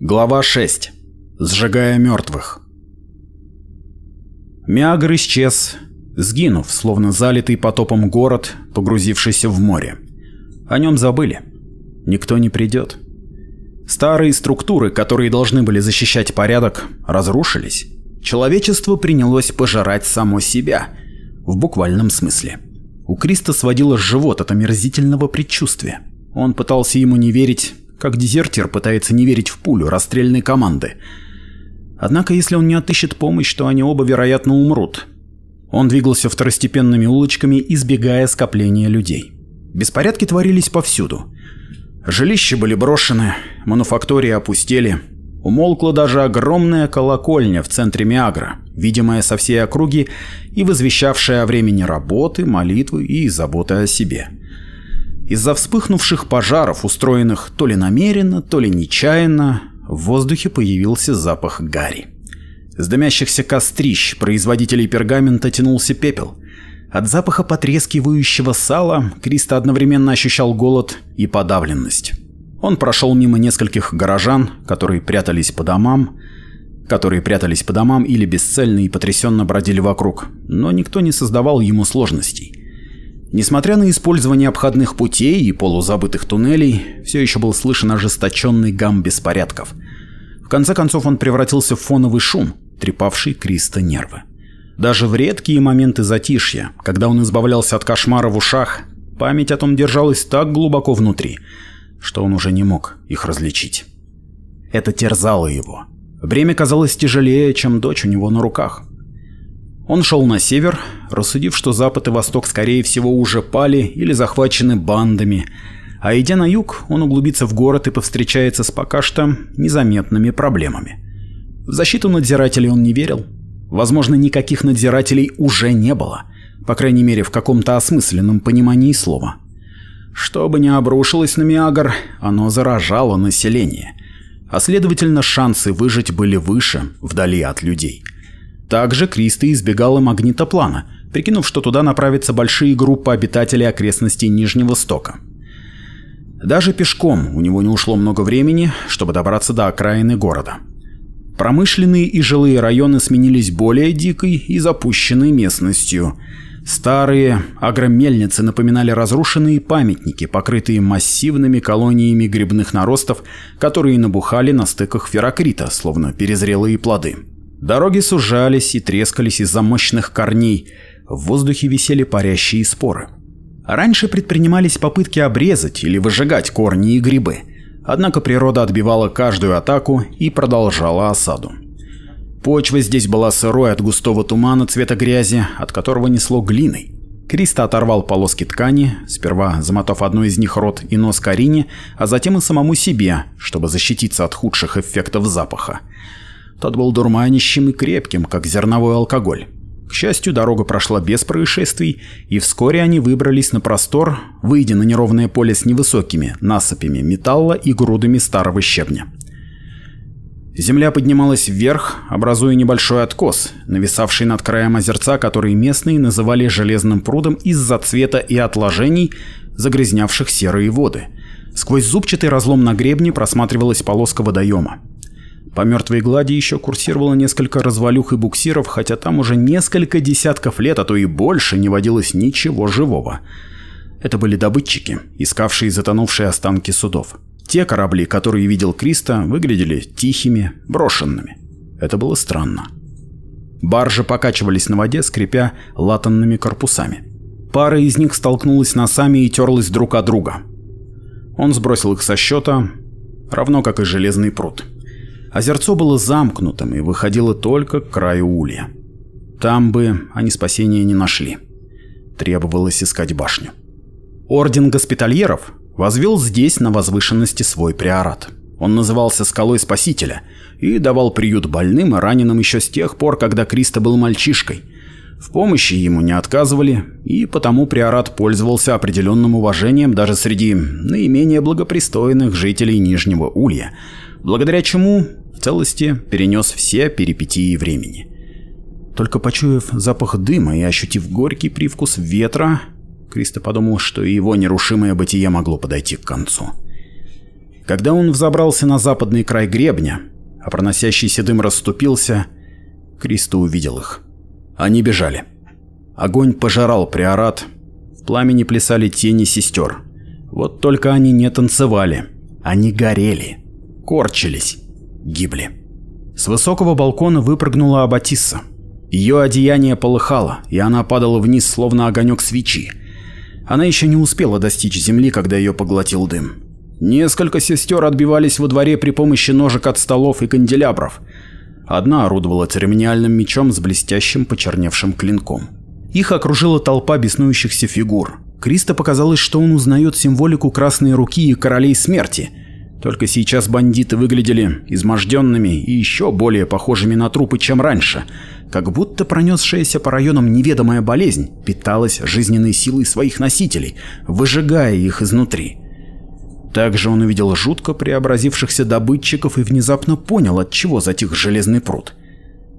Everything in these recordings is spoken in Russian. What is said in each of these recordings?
Глава 6. Сжигая мертвых. Миагр исчез, сгинув, словно залитый потопом город, погрузившийся в море. О нем забыли. Никто не придет. Старые структуры, которые должны были защищать порядок, разрушились. Человечество принялось пожирать само себя, в буквальном смысле. У Криста сводило живот от омерзительного предчувствия. Он пытался ему не верить, как дезертир пытается не верить в пулю расстрельной команды. Однако, если он не отыщет помощь, то они оба, вероятно, умрут. Он двигался второстепенными улочками, избегая скопления людей. Беспорядки творились повсюду. Жилища были брошены, мануфактории опустели. Умолкла даже огромная колокольня в центре Миагра, видимая со всей округи и возвещавшая о времени работы, молитвы и заботы о себе. Из-за вспыхнувших пожаров, устроенных то ли намеренно, то ли нечаянно, в воздухе появился запах гари. С дымящихся кострищ производителей пергамента тянулся пепел. От запаха потрескивающего сала Криста одновременно ощущал голод и подавленность. Он прошел мимо нескольких горожан, которые прятались по домам, которые прятались по домам или бесцельно и потрясенно бродили вокруг, но никто не создавал ему сложностей. Несмотря на использование обходных путей и полузабытых туннелей, все еще был слышен ожесточенный гам беспорядков. В конце концов он превратился в фоновый шум, трепавший Криста нервы. Даже в редкие моменты затишья, когда он избавлялся от кошмара в ушах, память о том держалась так глубоко внутри, что он уже не мог их различить. Это терзало его. Время казалось тяжелее, чем дочь у него на руках. Он шел на север, рассудив, что запад и восток, скорее всего, уже пали или захвачены бандами, а идя на юг, он углубится в город и повстречается с пока что незаметными проблемами. В защиту надзирателей он не верил. Возможно, никаких надзирателей уже не было, по крайней мере, в каком-то осмысленном понимании слова. Что бы ни обрушилось на Миагр, оно заражало население, а следовательно шансы выжить были выше, вдали от людей – также Криста избегала магнитоплана, прикинув, что туда направятся большие группы обитателей окрестностей Нижнего Стока. Даже пешком у него не ушло много времени, чтобы добраться до окраины города. Промышленные и жилые районы сменились более дикой и запущенной местностью. Старые агромельницы напоминали разрушенные памятники, покрытые массивными колониями грибных наростов, которые набухали на стыках ферокрита, словно перезрелые плоды. Дороги сужались и трескались из-за мощных корней, в воздухе висели парящие споры. Раньше предпринимались попытки обрезать или выжигать корни и грибы, однако природа отбивала каждую атаку и продолжала осаду. Почва здесь была сырой от густого тумана цвета грязи, от которого несло глиной. Криста оторвал полоски ткани, сперва замотав одну из них рот и нос Карине, а затем и самому себе, чтобы защититься от худших эффектов запаха. Тот был дурманящим и крепким, как зерновой алкоголь. К счастью, дорога прошла без происшествий, и вскоре они выбрались на простор, выйдя на неровное поле с невысокими насыпями металла и грудами старого щебня. Земля поднималась вверх, образуя небольшой откос, нависавший над краем озерца, который местные называли «железным прудом» из-за цвета и отложений, загрязнявших серые воды. Сквозь зубчатый разлом на гребне просматривалась полоска водоема. По мертвой глади еще курсировало несколько развалюх и буксиров, хотя там уже несколько десятков лет, а то и больше, не водилось ничего живого. Это были добытчики, искавшие затонувшие останки судов. Те корабли, которые видел Криста, выглядели тихими, брошенными. Это было странно. Баржи покачивались на воде, скрипя латанными корпусами. Пара из них столкнулась носами и терлась друг от друга. Он сбросил их со счета, равно как и железный пруд. Озерцо было замкнутым и выходило только к краю улья. Там бы они спасения не нашли. Требовалось искать башню. Орден госпитальеров возвел здесь на возвышенности свой приорат. Он назывался «Скалой Спасителя» и давал приют больным и раненым еще с тех пор, когда Кристо был мальчишкой. В помощи ему не отказывали, и потому приорат пользовался определенным уважением даже среди наименее благопристойных жителей Нижнего Улья, благодаря чему в целости перенес все перипетии времени. Только почуяв запах дыма и ощутив горький привкус ветра, Кристо подумал, что и его нерушимое бытие могло подойти к концу. Когда он взобрался на западный край гребня, а проносящийся дым расступился, Кристо увидел их. Они бежали. Огонь пожирал приорат, в пламени плясали тени сестер. Вот только они не танцевали, они горели корчились, гибли. С высокого балкона выпрыгнула Абатисса. Ее одеяние полыхало, и она падала вниз, словно огонек свечи. Она еще не успела достичь земли, когда ее поглотил дым. Несколько сестер отбивались во дворе при помощи ножек от столов и канделябров. Одна орудовала церемониальным мечом с блестящим почерневшим клинком. Их окружила толпа беснующихся фигур. Криста показалось, что он узнает символику Красной Руки и Королей Смерти – только сейчас бандиты выглядели изможденными и еще более похожими на трупы, чем раньше, как будто пронесшаяся по районам неведомая болезнь питалась жизненной силой своих носителей, выжигая их изнутри. Также он увидел жутко преобразившихся добытчиков и внезапно понял, от чего затих железный пруд.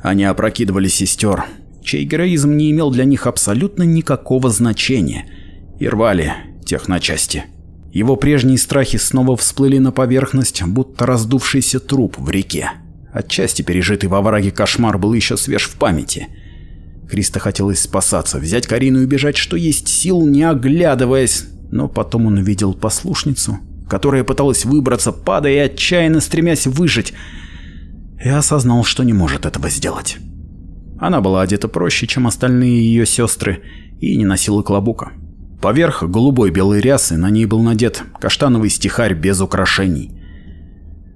Они опрокидывали сестер, чей героизм не имел для них абсолютно никакого значения, и рвали тех на части. Его прежние страхи снова всплыли на поверхность, будто раздувшийся труп в реке. Отчасти пережитый во враге кошмар был еще свеж в памяти. Христа хотелось спасаться, взять Карину и бежать, что есть сил, не оглядываясь. Но потом он увидел послушницу, которая пыталась выбраться, падая и отчаянно стремясь выжить, и осознал, что не может этого сделать. Она была одета проще, чем остальные ее сестры, и не носила клобука. Поверх голубой белой рясы на ней был надет каштановый стихарь без украшений.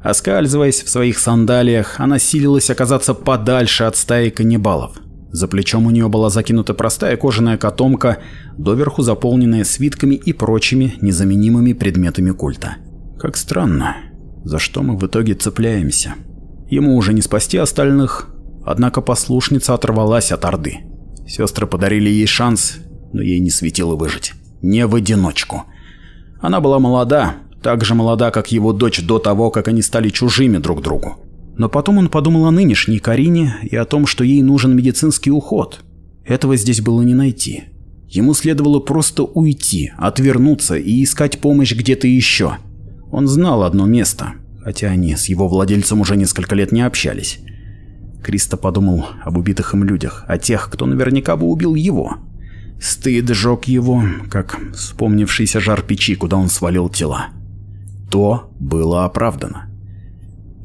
Оскальзываясь в своих сандалиях, она силилась оказаться подальше от стаи каннибалов. За плечом у нее была закинута простая кожаная котомка, доверху заполненная свитками и прочими незаменимыми предметами культа. Как странно, за что мы в итоге цепляемся. Ему уже не спасти остальных, однако послушница оторвалась от Орды. Сестры подарили ей шанс, но ей не светило выжить. Не в одиночку. Она была молода, так же молода, как его дочь до того, как они стали чужими друг другу. Но потом он подумал о нынешней Карине и о том, что ей нужен медицинский уход. Этого здесь было не найти. Ему следовало просто уйти, отвернуться и искать помощь где-то еще. Он знал одно место, хотя они с его владельцем уже несколько лет не общались. Криста подумал об убитых им людях, о тех, кто наверняка бы убил его. Стыд жег его, как вспомнившийся жар печи, куда он свалил тела. То было оправдано.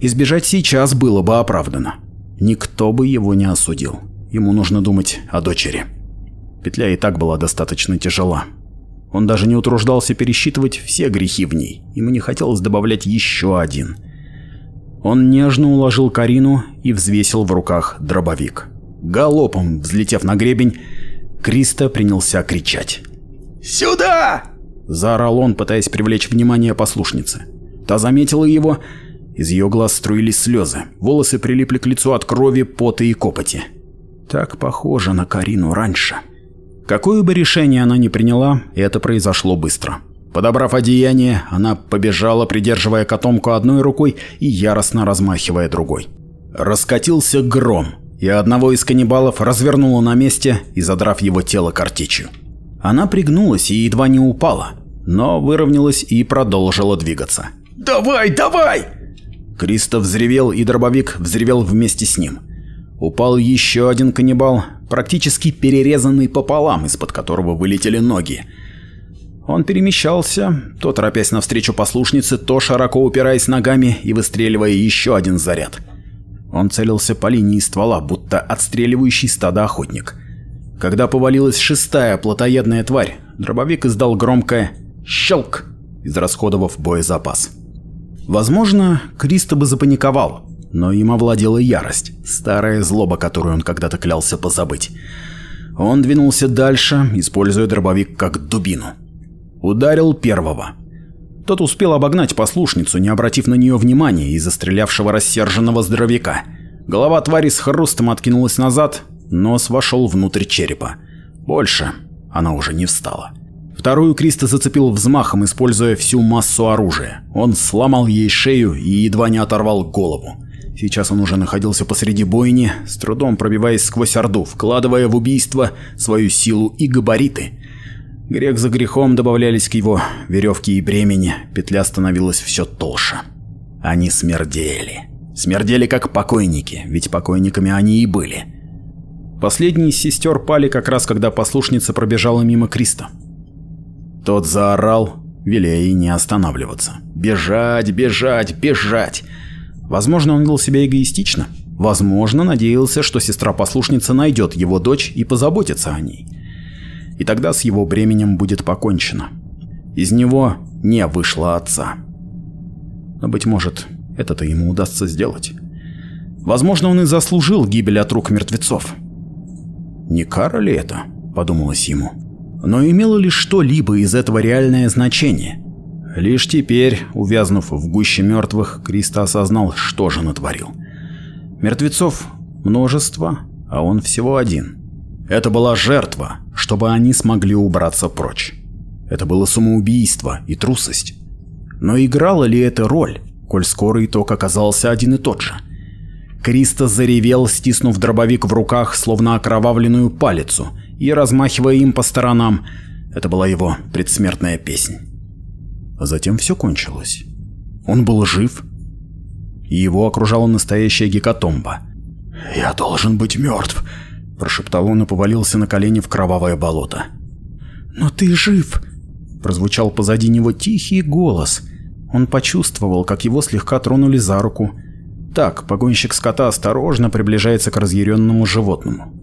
Избежать сейчас было бы оправдано. Никто бы его не осудил. Ему нужно думать о дочери. Петля и так была достаточно тяжела. Он даже не утруждался пересчитывать все грехи в ней. Ему не хотелось добавлять еще один. Он нежно уложил Карину и взвесил в руках дробовик. Галопом, взлетев на гребень, Криста принялся кричать. «Сюда!» – заорал он, пытаясь привлечь внимание послушницы. Та заметила его, из ее глаз струились слезы, волосы прилипли к лицу от крови, пота и копоти. Так похоже на Карину раньше. Какое бы решение она ни приняла, это произошло быстро. Подобрав одеяние, она побежала, придерживая котомку одной рукой и яростно размахивая другой. Раскатился гром, и одного из каннибалов развернула на месте и задрав его тело картечью. Она пригнулась и едва не упала, но выровнялась и продолжила двигаться. «Давай, давай!» Кристо взревел, и дробовик взревел вместе с ним. Упал еще один каннибал, практически перерезанный пополам, из-под которого вылетели ноги. Он перемещался, то торопясь навстречу послушнице, то широко упираясь ногами и выстреливая еще один заряд. Он целился по линии ствола, будто отстреливающий стадо охотник. Когда повалилась шестая плотоядная тварь, дробовик издал громкое «щелк», израсходовав боезапас. Возможно, Кристо бы запаниковал, но им овладела ярость, старая злоба, которую он когда-то клялся позабыть. Он двинулся дальше, используя дробовик как дубину. Ударил первого. Тот успел обогнать послушницу, не обратив на нее внимания из-за стрелявшего рассерженного здоровяка. Голова твари с хрустом откинулась назад, нос вошел внутрь черепа. Больше она уже не встала. Вторую Криста зацепил взмахом, используя всю массу оружия. Он сломал ей шею и едва не оторвал голову. Сейчас он уже находился посреди бойни, с трудом пробиваясь сквозь орду, вкладывая в убийство свою силу и габариты – Грех за грехом добавлялись к его веревке и бремени, петля становилась все толще. Они смердели. Смердели как покойники, ведь покойниками они и были. Последние из сестер пали как раз, когда послушница пробежала мимо Криста. Тот заорал, велея не останавливаться. Бежать, бежать, бежать. Возможно, он вел себя эгоистично. Возможно, надеялся, что сестра-послушница найдет его дочь и позаботится о ней и тогда с его бременем будет покончено. Из него не вышло отца. Но, быть может, это-то ему удастся сделать. Возможно, он и заслужил гибель от рук мертвецов. «Не кара ли это?» – подумалось ему. Но имело ли что-либо из этого реальное значение? Лишь теперь, увязнув в гуще мертвых, Криста осознал, что же натворил. Мертвецов множество, а он всего один. Это была жертва, чтобы они смогли убраться прочь. Это было самоубийство и трусость. Но играла ли это роль, коль скоро итог оказался один и тот же? Криста заревел, стиснув дробовик в руках, словно окровавленную палицу, и размахивая им по сторонам. Это была его предсмертная песнь. А затем все кончилось. Он был жив, и его окружала настоящая гекатомба. «Я должен быть мертв», прошептал он и повалился на колени в кровавое болото. «Но ты жив!» – прозвучал позади него тихий голос. Он почувствовал, как его слегка тронули за руку. Так, погонщик скота осторожно приближается к разъяренному животному.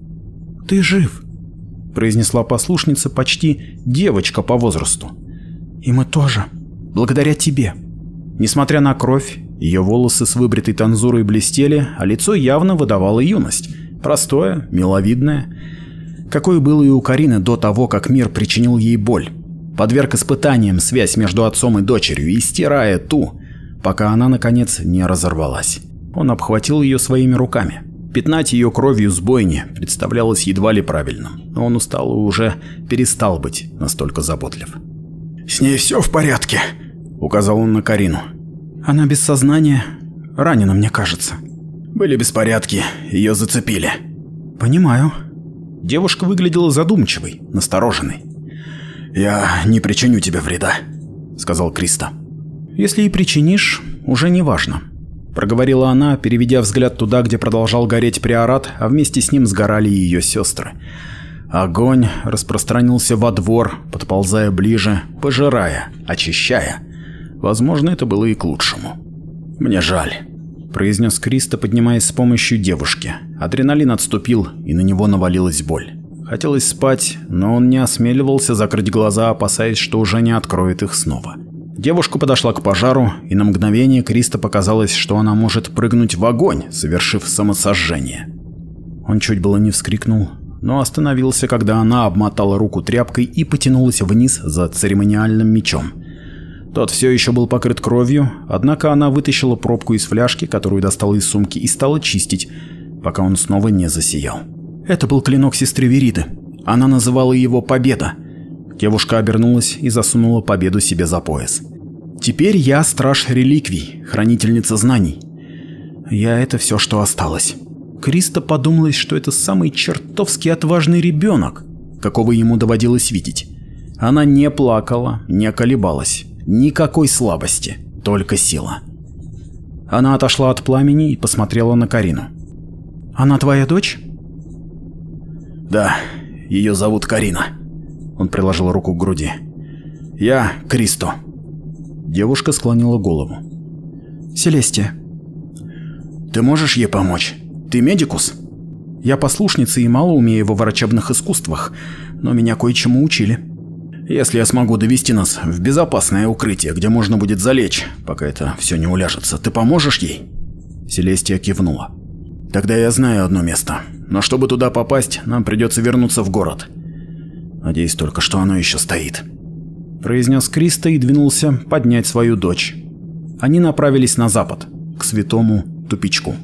«Ты жив!» – произнесла послушница почти девочка по возрасту. «И мы тоже. Благодаря тебе!» Несмотря на кровь, ее волосы с выбритой танзурой блестели, а лицо явно выдавало юность. Простое, миловидное. Какое было и у Карины до того, как мир причинил ей боль. Подверг испытаниям связь между отцом и дочерью и стирая ту, пока она, наконец, не разорвалась. Он обхватил ее своими руками. Пятнать ее кровью с бойни представлялось едва ли правильным, но он устал и уже перестал быть настолько заботлив. «С ней все в порядке», — указал он на Карину. «Она без сознания, ранена, мне кажется», были беспорядки, ее зацепили. Понимаю. Девушка выглядела задумчивой, настороженной. Я не причиню тебе вреда, сказал Криста. Если и причинишь, уже не важно, проговорила она, переведя взгляд туда, где продолжал гореть приорат, а вместе с ним сгорали и ее сестры. Огонь распространился во двор, подползая ближе, пожирая, очищая. Возможно, это было и к лучшему. Мне жаль. — произнес Криста, поднимаясь с помощью девушки. Адреналин отступил, и на него навалилась боль. Хотелось спать, но он не осмеливался закрыть глаза, опасаясь, что уже не откроет их снова. Девушка подошла к пожару, и на мгновение Криста показалось, что она может прыгнуть в огонь, совершив самосожжение. Он чуть было не вскрикнул, но остановился, когда она обмотала руку тряпкой и потянулась вниз за церемониальным мечом. Тот все еще был покрыт кровью, однако она вытащила пробку из фляжки, которую достала из сумки, и стала чистить, пока он снова не засиял. Это был клинок сестры Вериды. Она называла его «Победа». Девушка обернулась и засунула победу себе за пояс. «Теперь я страж реликвий, хранительница знаний. Я — это все, что осталось». Криста подумалось, что это самый чертовски отважный ребенок, какого ему доводилось видеть. Она не плакала, не колебалась. Никакой слабости, только сила. Она отошла от пламени и посмотрела на Карину. «Она твоя дочь?» «Да, ее зовут Карина». Он приложил руку к груди. «Я Кристо». Девушка склонила голову. «Селестия». «Ты можешь ей помочь? Ты медикус?» «Я послушница и мало умею во врачебных искусствах, но меня кое-чему учили». Если я смогу довести нас в безопасное укрытие, где можно будет залечь, пока это все не уляжется, ты поможешь ей?» Селестия кивнула. «Тогда я знаю одно место. Но чтобы туда попасть, нам придется вернуться в город. Надеюсь только, что оно еще стоит», – произнес Криста и двинулся поднять свою дочь. Они направились на запад, к святому тупичку.